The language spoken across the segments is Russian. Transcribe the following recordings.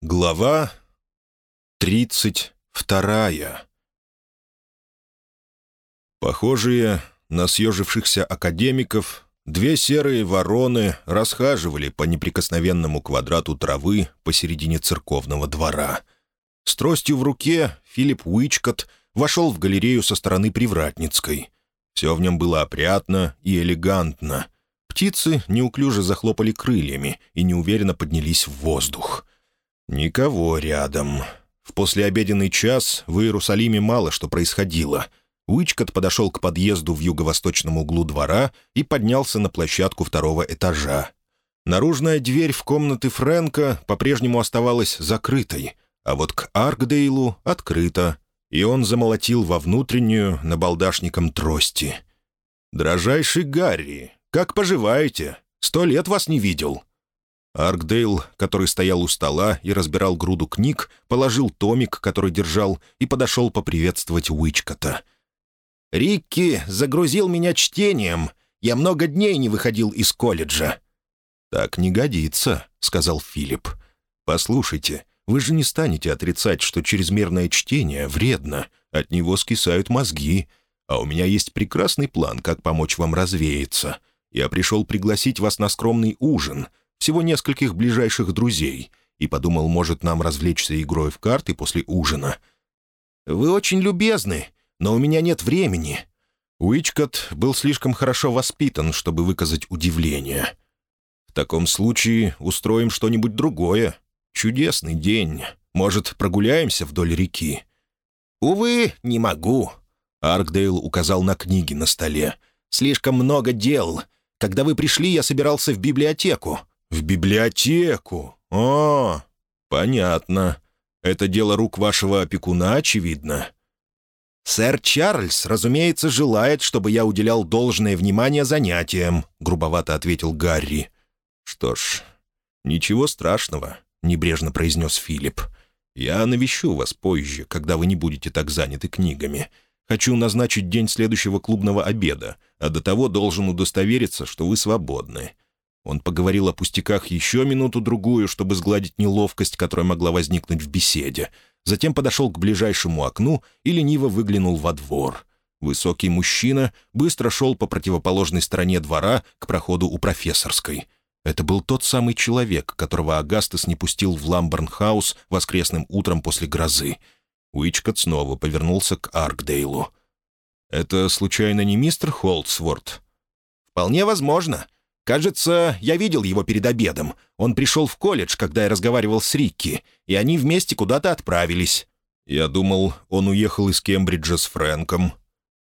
Глава тридцать вторая. Похожие на съежившихся академиков, две серые вороны расхаживали по неприкосновенному квадрату травы посередине церковного двора. С тростью в руке Филипп Уичкот вошел в галерею со стороны Привратницкой. Все в нем было опрятно и элегантно. Птицы неуклюже захлопали крыльями и неуверенно поднялись в воздух — «Никого рядом. В послеобеденный час в Иерусалиме мало что происходило». Уичкот подошел к подъезду в юго-восточном углу двора и поднялся на площадку второго этажа. Наружная дверь в комнаты Фрэнка по-прежнему оставалась закрытой, а вот к Аркдейлу открыта, и он замолотил во внутреннюю набалдашником трости. «Дрожайший Гарри, как поживаете? Сто лет вас не видел». Аркдейл, который стоял у стола и разбирал груду книг, положил томик, который держал, и подошел поприветствовать Уичкота. «Рикки загрузил меня чтением. Я много дней не выходил из колледжа». «Так не годится», — сказал Филипп. «Послушайте, вы же не станете отрицать, что чрезмерное чтение вредно, от него скисают мозги, а у меня есть прекрасный план, как помочь вам развеяться. Я пришел пригласить вас на скромный ужин, всего нескольких ближайших друзей, и подумал, может, нам развлечься игрой в карты после ужина. «Вы очень любезны, но у меня нет времени». Уичкот был слишком хорошо воспитан, чтобы выказать удивление. «В таком случае устроим что-нибудь другое. Чудесный день. Может, прогуляемся вдоль реки?» «Увы, не могу», — Аркдейл указал на книги на столе. «Слишком много дел. Когда вы пришли, я собирался в библиотеку. «В библиотеку? О, понятно. Это дело рук вашего опекуна, очевидно». «Сэр Чарльз, разумеется, желает, чтобы я уделял должное внимание занятиям», — грубовато ответил Гарри. «Что ж, ничего страшного», — небрежно произнес Филипп. «Я навещу вас позже, когда вы не будете так заняты книгами. Хочу назначить день следующего клубного обеда, а до того должен удостовериться, что вы свободны. Он поговорил о пустяках еще минуту-другую, чтобы сгладить неловкость, которая могла возникнуть в беседе. Затем подошел к ближайшему окну и лениво выглянул во двор. Высокий мужчина быстро шел по противоположной стороне двора к проходу у профессорской. Это был тот самый человек, которого Агастес не пустил в Ламбернхаус воскресным утром после грозы. Уичкот снова повернулся к Аркдейлу. «Это, случайно, не мистер Холдсворт?» «Вполне возможно. Кажется, я видел его перед обедом. Он пришел в колледж, когда я разговаривал с Рикки, и они вместе куда-то отправились. Я думал, он уехал из Кембриджа с Фрэнком.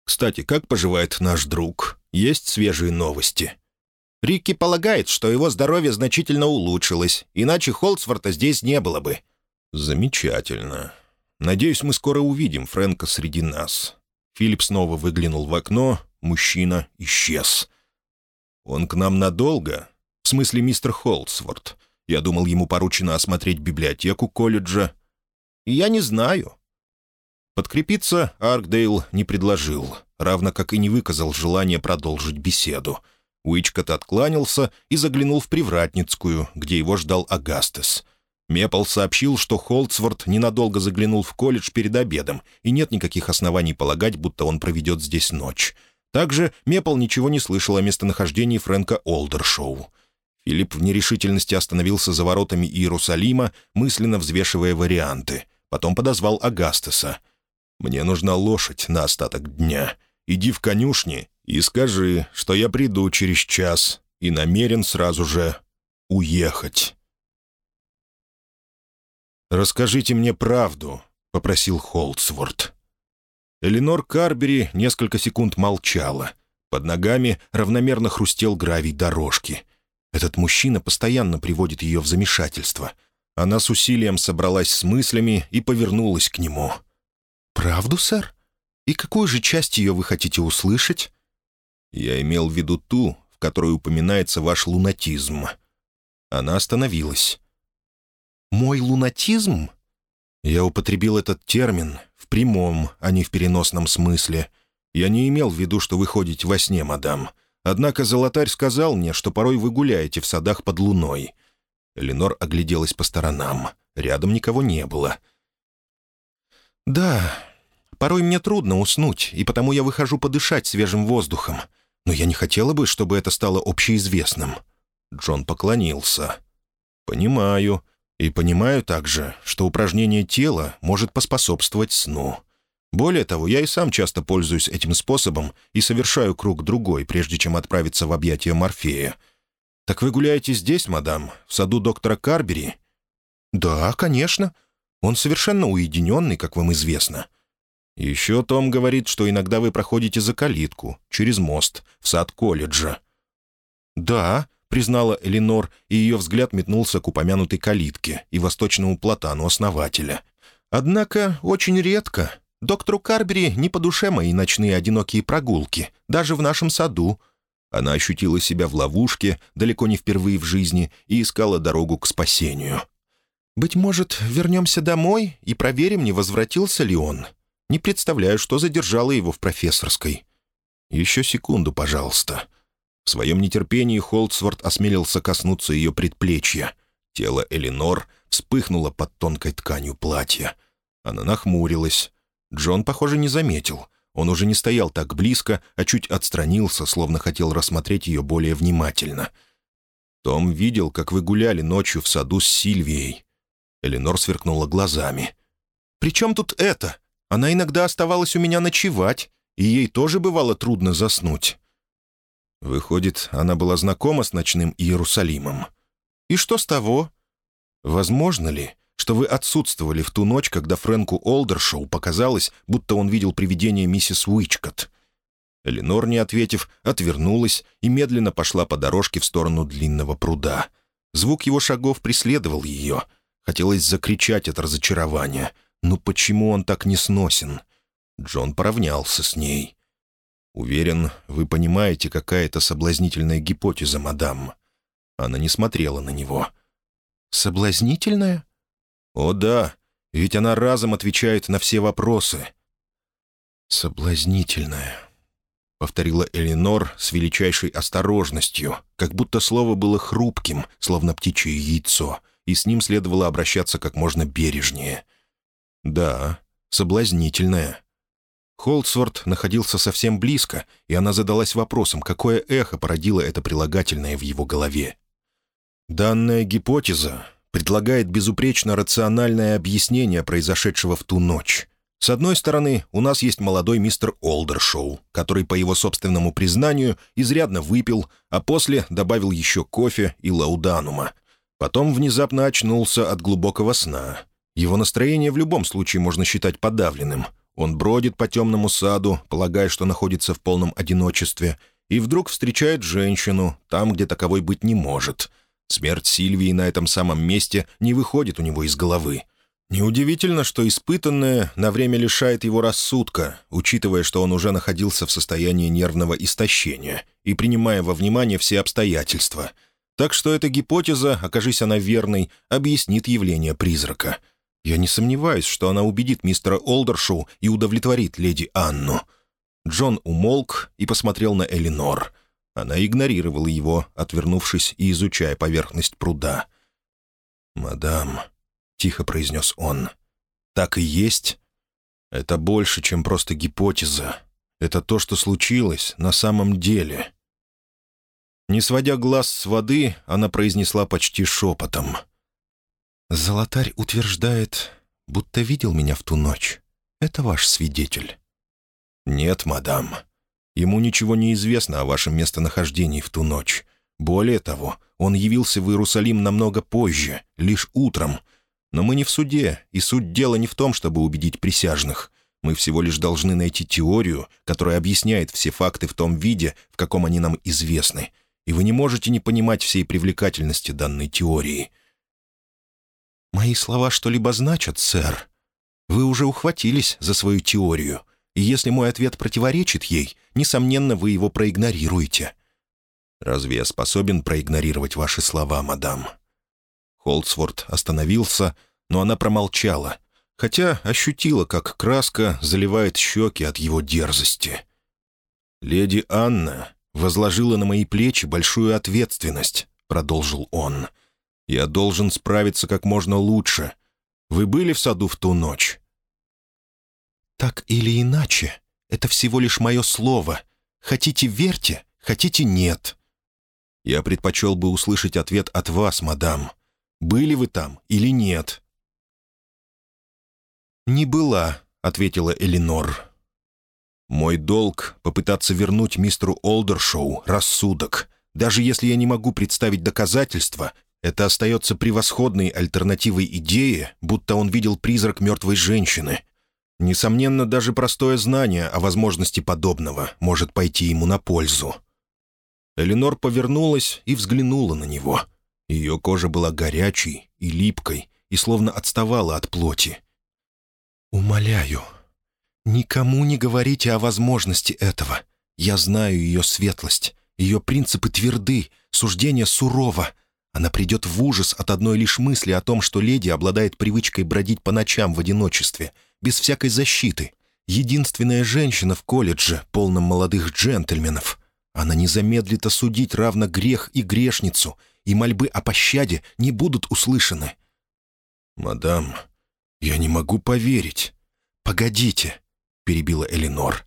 Кстати, как поживает наш друг? Есть свежие новости?» Рикки полагает, что его здоровье значительно улучшилось, иначе Холцворта здесь не было бы. «Замечательно. Надеюсь, мы скоро увидим Фрэнка среди нас». Филипп снова выглянул в окно, мужчина исчез. «Он к нам надолго? В смысле, мистер Холдсворт. Я думал, ему поручено осмотреть библиотеку колледжа». «Я не знаю». Подкрепиться Аркдейл не предложил, равно как и не выказал желания продолжить беседу. Уичкот откланялся и заглянул в Привратницкую, где его ждал Агастес. Мепл сообщил, что Холдсворт ненадолго заглянул в колледж перед обедом, и нет никаких оснований полагать, будто он проведет здесь ночь. Также Мепл ничего не слышал о местонахождении Фрэнка Олдершоу. Филипп в нерешительности остановился за воротами Иерусалима, мысленно взвешивая варианты. Потом подозвал Агастеса. «Мне нужна лошадь на остаток дня. Иди в конюшни и скажи, что я приду через час и намерен сразу же уехать». «Расскажите мне правду», — попросил Холдсворт. Эленор Карбери несколько секунд молчала. Под ногами равномерно хрустел гравий дорожки. Этот мужчина постоянно приводит ее в замешательство. Она с усилием собралась с мыслями и повернулась к нему. «Правду, сэр? И какую же часть ее вы хотите услышать?» «Я имел в виду ту, в которой упоминается ваш лунатизм». Она остановилась. «Мой лунатизм?» Я употребил этот термин в прямом, а не в переносном смысле. Я не имел в виду, что вы ходите во сне, мадам. Однако золотарь сказал мне, что порой вы гуляете в садах под луной». Эленор огляделась по сторонам. Рядом никого не было. «Да, порой мне трудно уснуть, и потому я выхожу подышать свежим воздухом. Но я не хотела бы, чтобы это стало общеизвестным». Джон поклонился. «Понимаю. И понимаю также, что упражнение тела может поспособствовать сну. Более того, я и сам часто пользуюсь этим способом и совершаю круг другой, прежде чем отправиться в объятия Морфея. Так вы гуляете здесь, мадам, в саду доктора Карбери?» «Да, конечно. Он совершенно уединенный, как вам известно». «Еще Том говорит, что иногда вы проходите за калитку, через мост, в сад колледжа». «Да», — признала Эленор, и ее взгляд метнулся к упомянутой калитке и восточному платану основателя. «Однако очень редко. Доктору Карбери не по душе мои ночные одинокие прогулки, даже в нашем саду». Она ощутила себя в ловушке, далеко не впервые в жизни, и искала дорогу к спасению. «Быть может, вернемся домой и проверим, не возвратился ли он. Не представляю, что задержало его в профессорской». «Еще секунду, пожалуйста». В своем нетерпении Холдсворт осмелился коснуться ее предплечья. Тело Элинор вспыхнуло под тонкой тканью платья. Она нахмурилась. Джон, похоже, не заметил. Он уже не стоял так близко, а чуть отстранился, словно хотел рассмотреть ее более внимательно. «Том видел, как вы гуляли ночью в саду с Сильвией». Эленор сверкнула глазами. «При чем тут это? Она иногда оставалась у меня ночевать, и ей тоже бывало трудно заснуть». Выходит, она была знакома с ночным Иерусалимом. И что с того? Возможно ли, что вы отсутствовали в ту ночь, когда Фрэнку Олдершоу показалось, будто он видел привидение миссис Уичкотт? Эленор, не ответив, отвернулась и медленно пошла по дорожке в сторону длинного пруда. Звук его шагов преследовал ее. Хотелось закричать от разочарования. «Ну почему он так не сносен?» Джон поравнялся с ней. «Уверен, вы понимаете, какая это соблазнительная гипотеза, мадам». Она не смотрела на него. «Соблазнительная?» «О да, ведь она разом отвечает на все вопросы». «Соблазнительная», — повторила Элинор с величайшей осторожностью, как будто слово было хрупким, словно птичье яйцо, и с ним следовало обращаться как можно бережнее. «Да, соблазнительная». Холдсворт находился совсем близко, и она задалась вопросом, какое эхо породило это прилагательное в его голове. Данная гипотеза предлагает безупречно рациональное объяснение произошедшего в ту ночь. С одной стороны, у нас есть молодой мистер Олдершоу, который, по его собственному признанию, изрядно выпил, а после добавил еще кофе и лауданума. Потом внезапно очнулся от глубокого сна. Его настроение в любом случае можно считать подавленным. Он бродит по темному саду, полагая, что находится в полном одиночестве, и вдруг встречает женщину там, где таковой быть не может. Смерть Сильвии на этом самом месте не выходит у него из головы. Неудивительно, что испытанное на время лишает его рассудка, учитывая, что он уже находился в состоянии нервного истощения и принимая во внимание все обстоятельства. Так что эта гипотеза, окажись она верной, объяснит явление призрака — я не сомневаюсь, что она убедит мистера Олдершоу и удовлетворит леди Анну». Джон умолк и посмотрел на Элинор. Она игнорировала его, отвернувшись и изучая поверхность пруда. «Мадам», — тихо произнес он, — «так и есть? Это больше, чем просто гипотеза. Это то, что случилось на самом деле». Не сводя глаз с воды, она произнесла почти шепотом — «Золотарь утверждает, будто видел меня в ту ночь. Это ваш свидетель». «Нет, мадам. Ему ничего не известно о вашем местонахождении в ту ночь. Более того, он явился в Иерусалим намного позже, лишь утром. Но мы не в суде, и суть дела не в том, чтобы убедить присяжных. Мы всего лишь должны найти теорию, которая объясняет все факты в том виде, в каком они нам известны. И вы не можете не понимать всей привлекательности данной теории». «Мои слова что-либо значат, сэр? Вы уже ухватились за свою теорию, и если мой ответ противоречит ей, несомненно, вы его проигнорируете». «Разве я способен проигнорировать ваши слова, мадам?» Холдсворт остановился, но она промолчала, хотя ощутила, как краска заливает щеки от его дерзости. «Леди Анна возложила на мои плечи большую ответственность», — продолжил он. — я должен справиться как можно лучше, Вы были в саду в ту ночь?» «Так или иначе, это всего лишь мое слово. Хотите — верьте, хотите — нет». «Я предпочел бы услышать ответ от вас, мадам. Были вы там или нет?» «Не была», — ответила Элинор. «Мой долг — попытаться вернуть мистеру Олдершоу рассудок. Даже если я не могу представить доказательства, это остается превосходной альтернативой идее, будто он видел призрак мертвой женщины. Несомненно, даже простое знание о возможности подобного может пойти ему на пользу». Эленор повернулась и взглянула на него. Ее кожа была горячей и липкой, и словно отставала от плоти. «Умоляю, никому не говорите о возможности этого. Я знаю ее светлость. Ее принципы тверды, суждение сурово. Она придет в ужас от одной лишь мысли о том, что леди обладает привычкой бродить по ночам в одиночестве, без всякой защиты. Единственная женщина в колледже, полном молодых джентльменов. Она не замедлит осудить равно грех и грешницу, и мольбы о пощаде не будут услышаны. «Мадам, «Я не могу поверить». «Погодите», — перебила Элинор.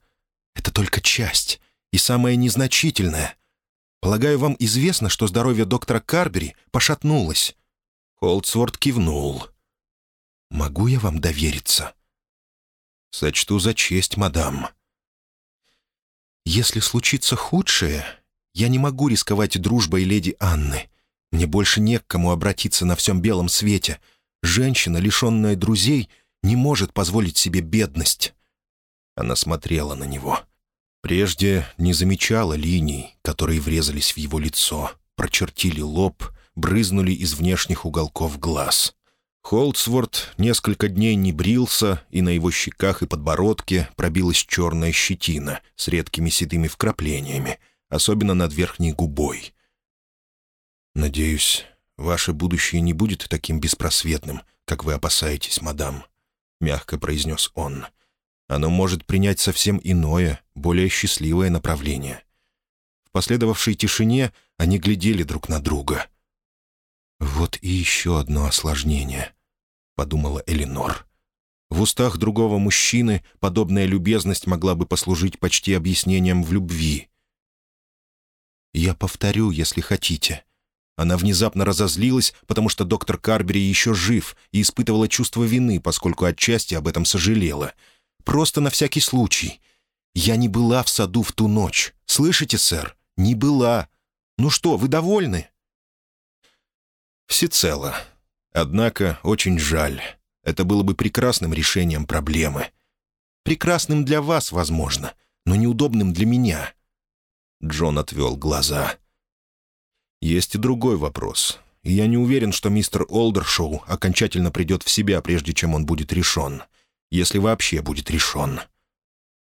«Это только часть, и самая незначительная. Полагаю, вам известно, что здоровье доктора Карбери пошатнулось». Холдсворт кивнул. «Могу я вам довериться?» «Сочту за честь, мадам». «Если случится худшее, я не могу рисковать дружбой леди Анны. Мне больше не к кому обратиться на всем белом свете. Женщина, лишенная друзей, не может позволить себе бедность. Она смотрела на него. Прежде не замечала линий, которые врезались в его лицо, прочертили лоб, брызнули из внешних уголков глаз. Холдсворт несколько дней не брился, и на его щеках и подбородке пробилась черная щетина с редкими седыми вкраплениями, особенно над верхней губой. «Надеюсь, «Ваше будущее не будет таким беспросветным, как вы опасаетесь, мадам», — мягко произнес он. «Оно может принять совсем иное, более счастливое направление». В последовавшей тишине они глядели друг на друга. «Вот и еще одно осложнение», — подумала Элинор. В устах другого мужчины подобная любезность могла бы послужить почти объяснением в любви. «Я повторю, если хотите», она внезапно разозлилась, потому что доктор Карбери еще жив и испытывала чувство вины, поскольку отчасти об этом сожалела. Просто на всякий случай. «Я не была в саду в ту ночь. Слышите, сэр? Не была. Ну что, вы довольны?» «Всецело. Однако очень жаль. Это было бы прекрасным решением проблемы. Прекрасным для вас, возможно, но неудобным для меня». Джон отвел глаза. Есть и другой вопрос. Я не уверен, что мистер Олдершоу окончательно придет в себя, прежде чем он будет решен. Если вообще будет решен.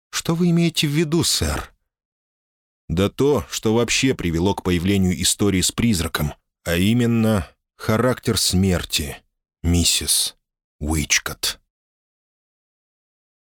Что вы имеете в виду, сэр? Да то, что вообще привело к появлению истории с призраком, а именно характер смерти, миссис Уичкотт.